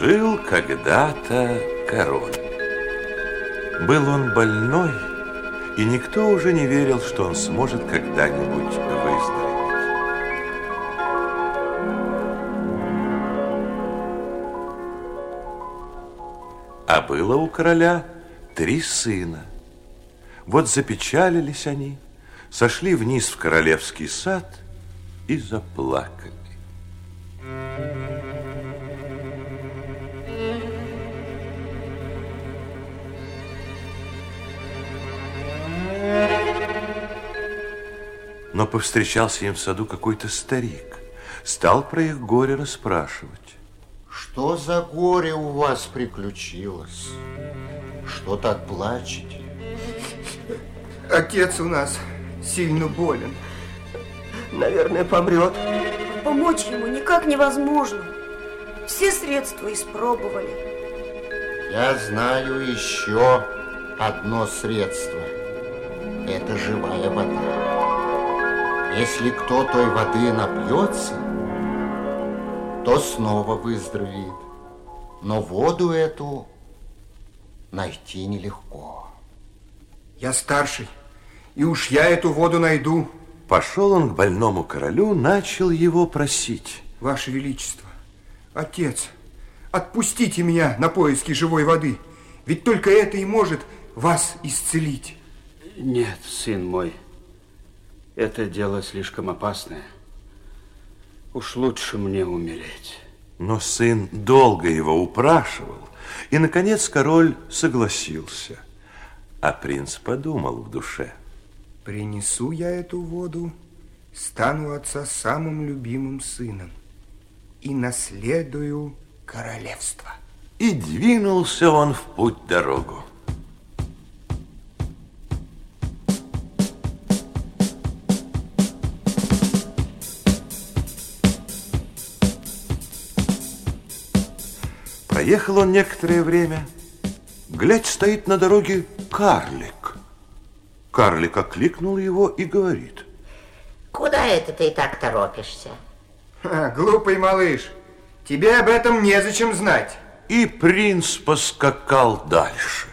Жил когда-то король. Был он больной, и никто уже не верил, что он сможет когда-нибудь выздороветь. А было у короля три сына. Вот запечалились они, сошли вниз в королевский сад и заплакали. Но повстречался им в саду какой-то старик. Стал про их горе расспрашивать. Что за горе у вас приключилось? Что так плачете? Отец у нас сильно болен. Наверное, помрет. Помочь ему никак невозможно. Все средства испробовали. Я знаю еще одно средство. Это живая вода. Если кто той воды напьется, то снова выздоровеет. Но воду эту найти нелегко. Я старший, и уж я эту воду найду. Пошел он к больному королю, начал его просить. Ваше Величество, отец, отпустите меня на поиски живой воды, ведь только это и может вас исцелить. Нет, сын мой, это дело слишком опасное. Уж лучше мне умереть. Но сын долго его упрашивал, и, наконец, король согласился. А принц подумал в душе. Принесу я эту воду, стану отца самым любимым сыном и наследую королевство. И двинулся он в путь дорогу. Проехал он некоторое время. Глядь, стоит на дороге карлик. Карлик окликнул его и говорит. Куда это ты так торопишься? Ха, глупый малыш, тебе об этом незачем знать. И принц поскакал дальше.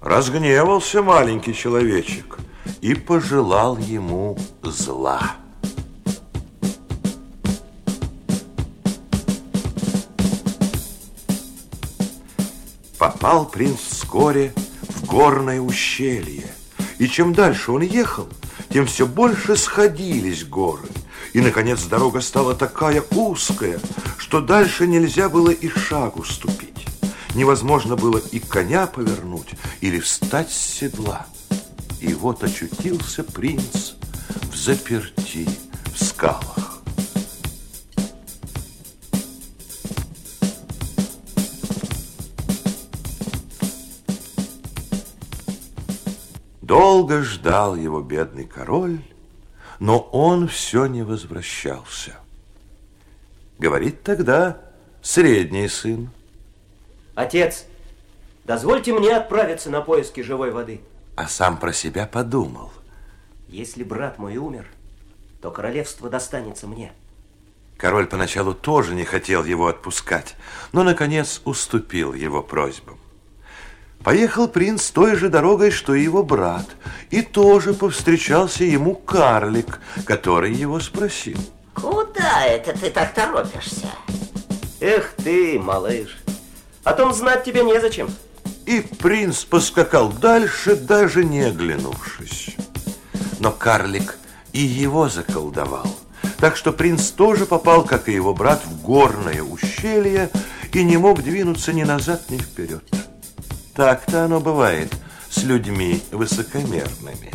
Разгневался маленький человечек и пожелал ему зла. Попал принц вскоре в горное ущелье. И чем дальше он ехал, тем все больше сходились горы. И, наконец, дорога стала такая узкая, что дальше нельзя было и шагу ступить. Невозможно было и коня повернуть или встать с седла. И вот очутился принц в заперти в скалах. Долго ждал его бедный король, но он все не возвращался. Говорит тогда средний сын. Отец, дозвольте мне отправиться на поиски живой воды. А сам про себя подумал. Если брат мой умер, то королевство достанется мне. Король поначалу тоже не хотел его отпускать, но, наконец, уступил его просьбам. Поехал принц той же дорогой, что и его брат, и тоже повстречался ему карлик, который его спросил. Куда это ты так торопишься? Эх ты, малыш, о том знать тебе незачем. И принц поскакал дальше, даже не оглянувшись. Но карлик и его заколдовал. Так что принц тоже попал, как и его брат, в горное ущелье и не мог двинуться ни назад, ни вперед. Так-то оно бывает с людьми высокомерными.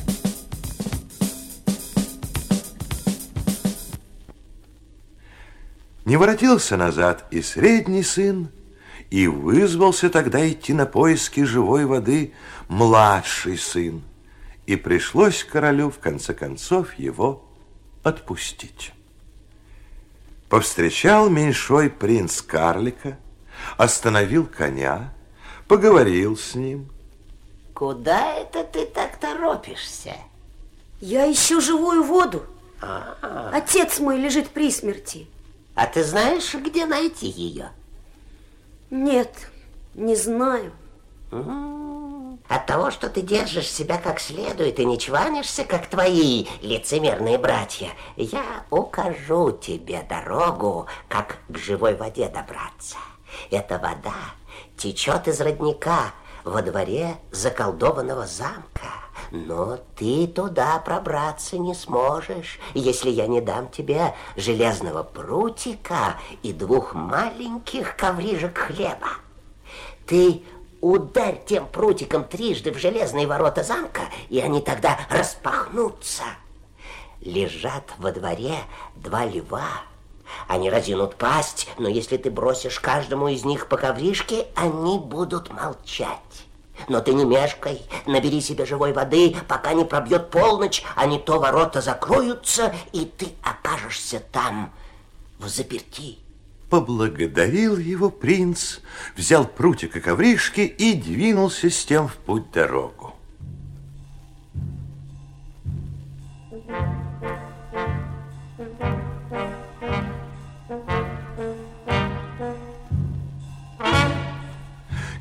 Не воротился назад и средний сын, и вызвался тогда идти на поиски живой воды младший сын, и пришлось королю в конце концов его отпустить. Повстречал меньшой принц карлика, остановил коня, поговорил с ним. Куда это ты так торопишься? Я ищу живую воду. А -а -а. Отец мой лежит при смерти. А ты знаешь, где найти ее? Нет, не знаю. От того, что ты держишь себя как следует и не чванишься, как твои лицемерные братья, я укажу тебе дорогу, как к живой воде добраться. Эта вода течет из родника во дворе заколдованного замка. Но ты туда пробраться не сможешь, если я не дам тебе железного прутика и двух маленьких коврижек хлеба. Ты ударь тем прутиком трижды в железные ворота замка, и они тогда распахнутся. Лежат во дворе два льва. Они разинут пасть, но если ты бросишь каждому из них по ковришке, они будут молчать. Но ты не мешкай, набери себе живой воды, пока не пробьет полночь, а не то ворота закроются, и ты окажешься там, в заперти. Поблагодарил его принц, взял прутик и ковришки и двинулся с тем в путь дорогу.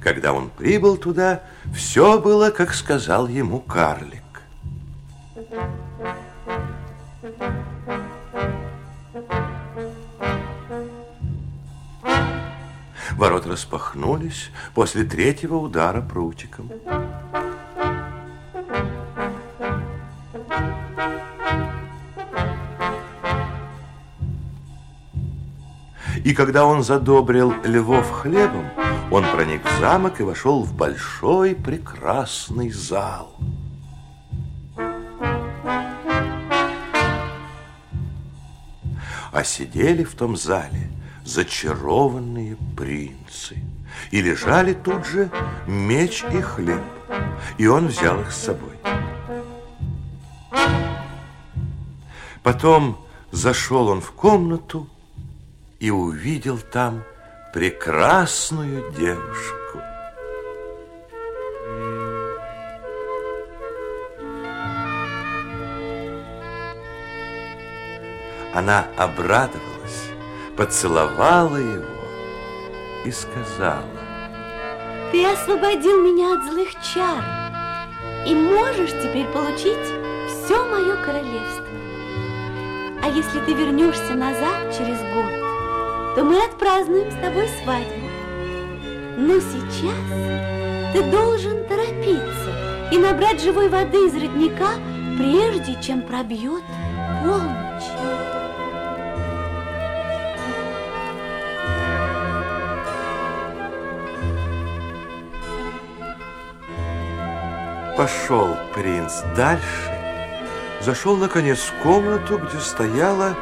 Когда он прибыл туда, все было, как сказал ему карлик. Ворота распахнулись после третьего удара прутиком. И когда он задобрил львов хлебом, он проник в замок и вошел в большой прекрасный зал. А сидели в том зале зачарованные принцы. И лежали тут же меч и хлеб, и он взял их с собой. Потом зашел он в комнату и увидел там прекрасную девушку. Она обрадовалась, поцеловала его и сказала, Ты освободил меня от злых чар и можешь теперь получить все мое королевство. А если ты вернешься назад через год, то мы отпразднуем с тобой свадьбу. Но сейчас ты должен торопиться и набрать живой воды из родника, прежде чем пробьет полночь. Пошел принц дальше, зашел, наконец, в комнату, где стояла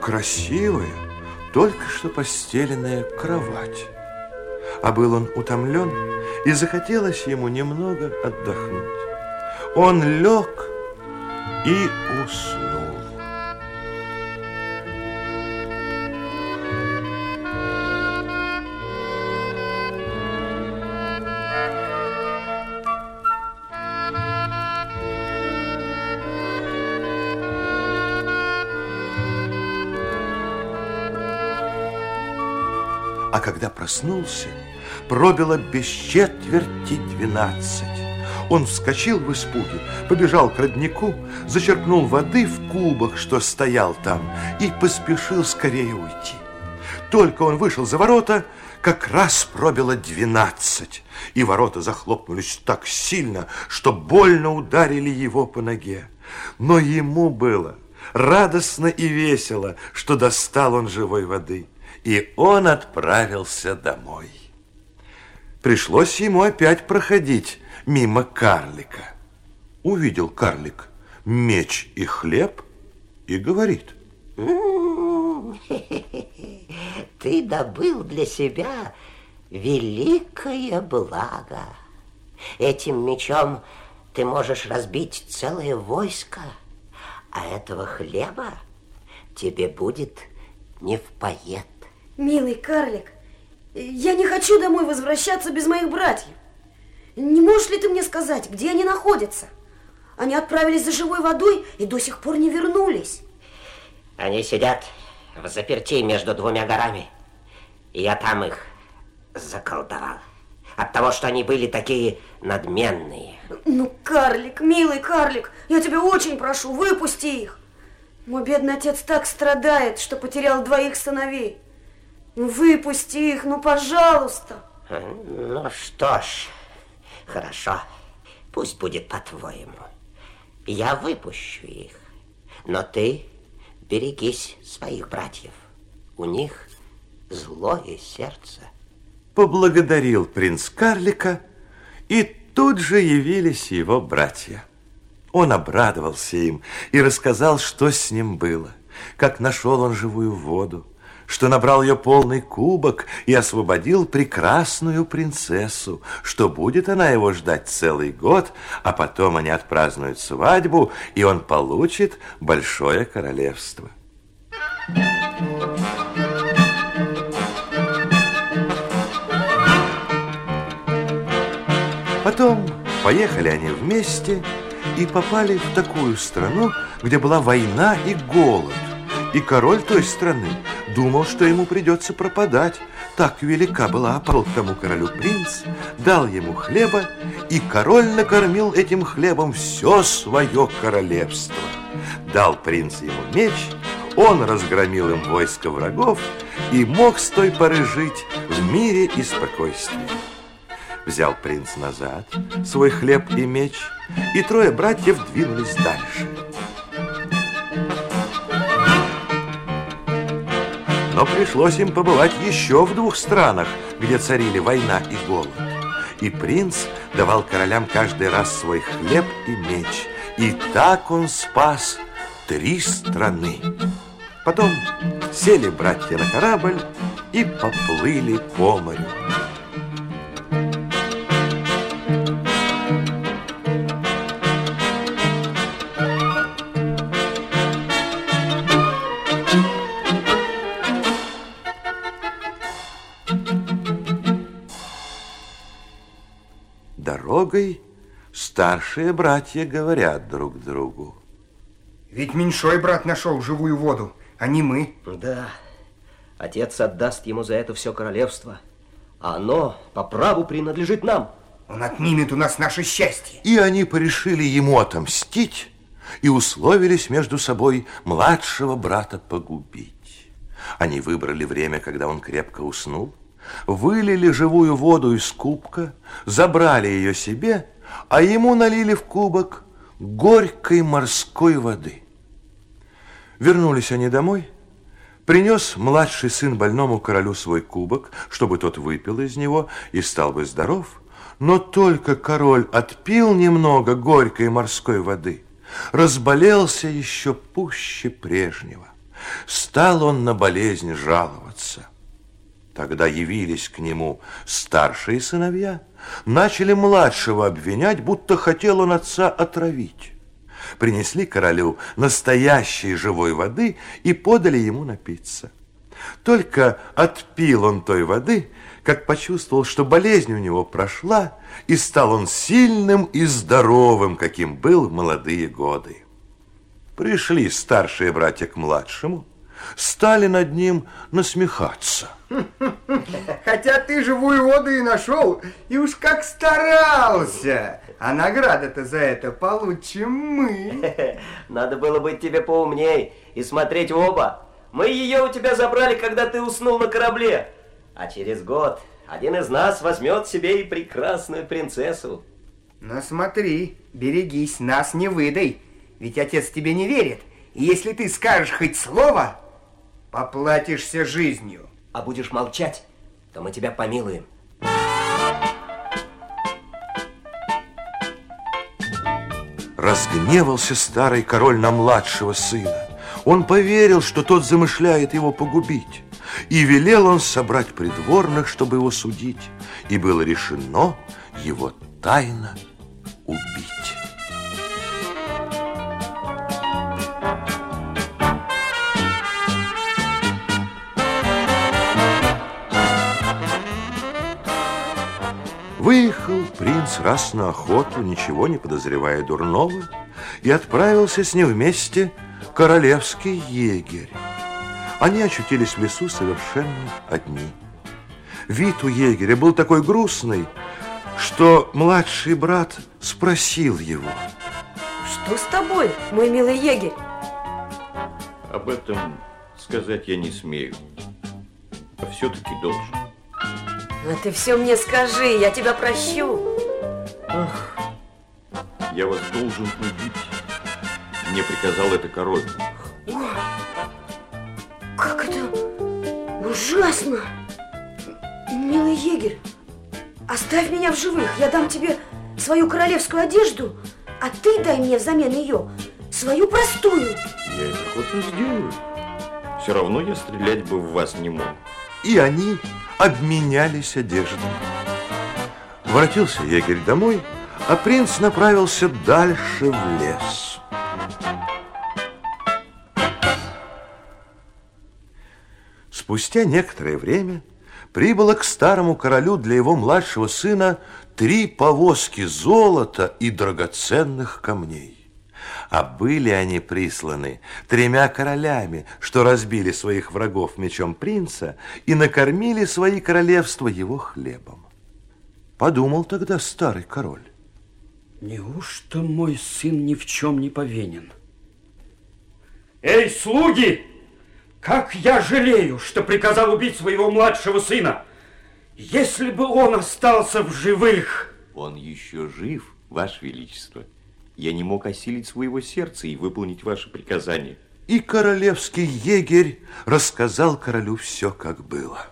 красивая, только что постеленная кровать. А был он утомлен, и захотелось ему немного отдохнуть. Он лег и уснул. А когда проснулся, пробило без четверти двенадцать. Он вскочил в испуге, побежал к роднику, зачерпнул воды в кубок, что стоял там, и поспешил скорее уйти. Только он вышел за ворота, как раз пробило двенадцать, и ворота захлопнулись так сильно, что больно ударили его по ноге. Но ему было радостно и весело, что достал он живой воды и он отправился домой. Пришлось ему опять проходить мимо карлика. Увидел карлик меч и хлеб и говорит. Ты добыл для себя великое благо. Этим мечом ты можешь разбить целое войско, а этого хлеба тебе будет не в поет. Милый карлик, я не хочу домой возвращаться без моих братьев. Не можешь ли ты мне сказать, где они находятся? Они отправились за живой водой и до сих пор не вернулись. Они сидят в заперти между двумя горами. И я там их заколдовал. От того, что они были такие надменные. Ну, карлик, милый карлик, я тебя очень прошу, выпусти их. Мой бедный отец так страдает, что потерял двоих сыновей. Ну, выпусти их, ну, пожалуйста. Ну что ж, хорошо, пусть будет по-твоему. Я выпущу их, но ты берегись своих братьев. У них злое сердце. Поблагодарил принц карлика, и тут же явились его братья. Он обрадовался им и рассказал, что с ним было, как нашел он живую воду, что набрал ее полный кубок и освободил прекрасную принцессу, что будет она его ждать целый год, а потом они отпразднуют свадьбу, и он получит большое королевство. Потом поехали они вместе и попали в такую страну, где была война и голод. И король той страны думал, что ему придется пропадать. Так велика была опал тому королю принц, дал ему хлеба, и король накормил этим хлебом все свое королевство. Дал принц ему меч, он разгромил им войско врагов и мог с той поры жить в мире и спокойствии. Взял принц назад свой хлеб и меч, и трое братьев двинулись дальше. Но пришлось им побывать еще в двух странах, где царили война и голод. И принц давал королям каждый раз свой хлеб и меч. И так он спас три страны. Потом сели братья на корабль и поплыли по морю. Дорогой старшие братья говорят друг другу. Ведь меньшой брат нашел живую воду, а не мы. Да, отец отдаст ему за это все королевство, а оно по праву принадлежит нам. Он отнимет у нас наше счастье. И они порешили ему отомстить и условились между собой младшего брата погубить. Они выбрали время, когда он крепко уснул, вылили живую воду из кубка, забрали ее себе, а ему налили в кубок горькой морской воды. Вернулись они домой, принес младший сын больному королю свой кубок, чтобы тот выпил из него и стал бы здоров, но только король отпил немного горькой морской воды, разболелся еще пуще прежнего. Стал он на болезнь жаловаться. Тогда явились к нему старшие сыновья, начали младшего обвинять, будто хотел он отца отравить. Принесли королю настоящей живой воды и подали ему напиться. Только отпил он той воды, как почувствовал, что болезнь у него прошла, и стал он сильным и здоровым, каким был в молодые годы. Пришли старшие братья к младшему, стали над ним насмехаться. Хотя ты живую воду и нашел, и уж как старался. А награда-то за это получим мы. Надо было быть тебе поумней и смотреть в оба. Мы ее у тебя забрали, когда ты уснул на корабле. А через год один из нас возьмет себе и прекрасную принцессу. Но смотри, берегись, нас не выдай. Ведь отец тебе не верит. И если ты скажешь хоть слово, поплатишься жизнью. А будешь молчать, то мы тебя помилуем. Разгневался старый король на младшего сына. Он поверил, что тот замышляет его погубить. И велел он собрать придворных, чтобы его судить. И было решено его тайно убить. Принц раз на охоту, ничего не подозревая дурного, и отправился с ним вместе королевский егерь. Они очутились в лесу совершенно одни. Вид у егеря был такой грустный, что младший брат спросил его. Что с тобой, мой милый егерь? Об этом сказать я не смею. А все-таки должен. А ты все мне скажи, я тебя прощу. Ах, я вас должен убить. Мне приказал это король. Как это ужасно! Милый егерь, оставь меня в живых. Я дам тебе свою королевскую одежду, а ты дай мне взамен ее свою простую. Я это охотно сделаю. Все равно я стрелять бы в вас не мог. И они обменялись одеждой. Воротился егерь домой, а принц направился дальше в лес. Спустя некоторое время прибыло к старому королю для его младшего сына три повозки золота и драгоценных камней. А были они присланы тремя королями, что разбили своих врагов мечом принца и накормили свои королевства его хлебом. Подумал тогда старый король. Неужто мой сын ни в чем не повинен? Эй, слуги! Как я жалею, что приказал убить своего младшего сына! Если бы он остался в живых... Он еще жив, Ваше Величество. Я не мог осилить своего сердца и выполнить ваше приказание. И королевский егерь рассказал королю все, как было.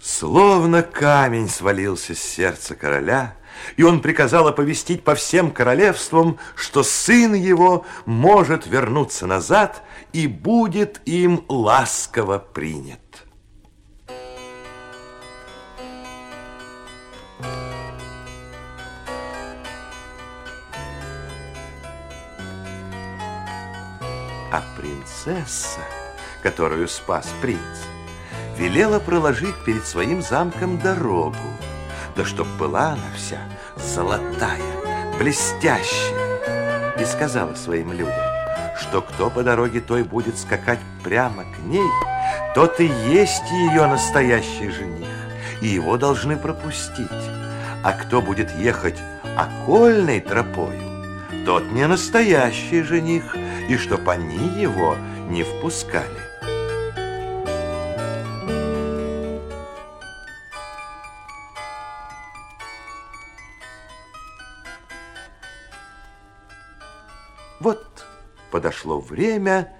Словно камень свалился с сердца короля, и он приказал оповестить по всем королевствам, что сын его может вернуться назад и будет им ласково принят. А принцесса, которую спас принц, велела проложить перед своим замком дорогу, да чтоб была она вся золотая, блестящая, и сказала своим людям, что кто по дороге той будет скакать прямо к ней, тот и есть ее настоящий жених, и его должны пропустить. А кто будет ехать окольной тропою, тот не настоящий жених, и чтоб они его не впускали. Вот подошло время,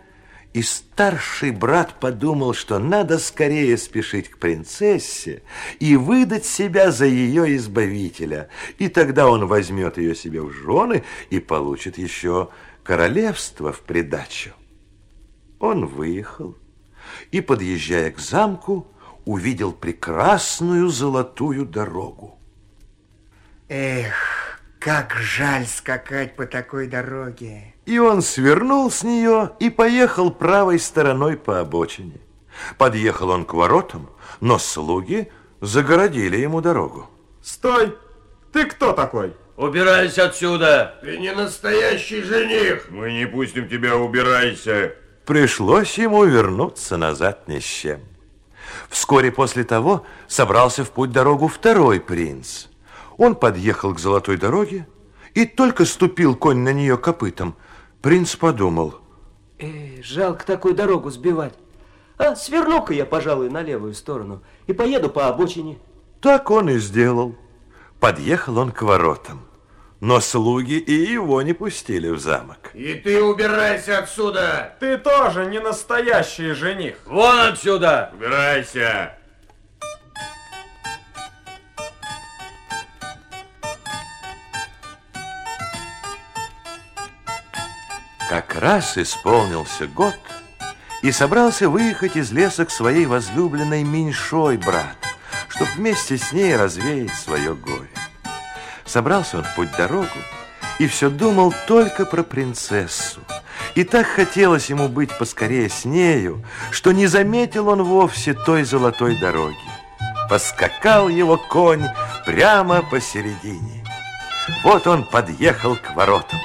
и старший брат подумал, что надо скорее спешить к принцессе и выдать себя за ее избавителя. И тогда он возьмет ее себе в жены и получит еще королевство в придачу. Он выехал и, подъезжая к замку, увидел прекрасную золотую дорогу. Эх, как жаль скакать по такой дороге. И он свернул с нее и поехал правой стороной по обочине. Подъехал он к воротам, но слуги загородили ему дорогу. Стой! Ты кто такой? Убирайся отсюда! Ты не настоящий жених. Мы не пустим тебя, убирайся. Пришлось ему вернуться назад ни с чем. Вскоре после того собрался в путь дорогу второй принц. Он подъехал к золотой дороге и только ступил конь на нее копытом. Принц подумал. Эй, жалко такую дорогу сбивать. А сверну-ка я, пожалуй, на левую сторону и поеду по обочине. Так он и сделал. Подъехал он к воротам. Но слуги и его не пустили в замок. И ты убирайся отсюда. Ты тоже не настоящий жених. Вон отсюда! Убирайся. Как раз исполнился год, и собрался выехать из леса к своей возлюбленной меньшой брат, чтоб вместе с ней развеять свое горе. Собрался он в путь дорогу и все думал только про принцессу. И так хотелось ему быть поскорее с нею, что не заметил он вовсе той золотой дороги. Поскакал его конь прямо посередине. Вот он подъехал к воротам.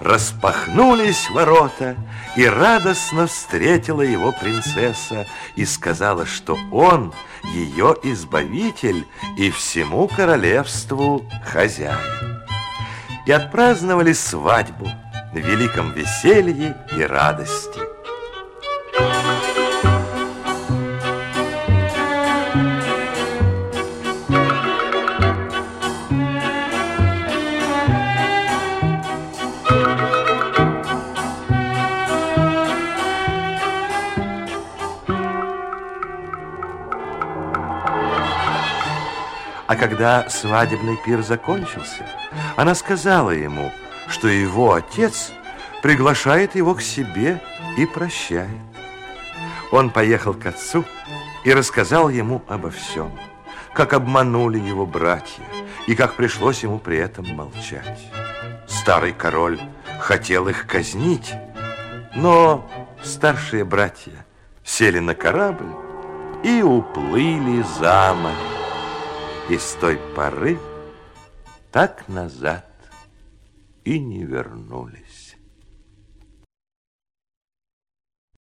Распахнулись ворота, и радостно встретила его принцесса и сказала, что он ее избавитель и всему королевству хозяин. И отпраздновали свадьбу в великом веселье и радости. А когда свадебный пир закончился, она сказала ему, что его отец приглашает его к себе и прощает. Он поехал к отцу и рассказал ему обо всем, как обманули его братья и как пришлось ему при этом молчать. Старый король хотел их казнить, но старшие братья сели на корабль и уплыли за море. И с той поры так назад и не вернулись.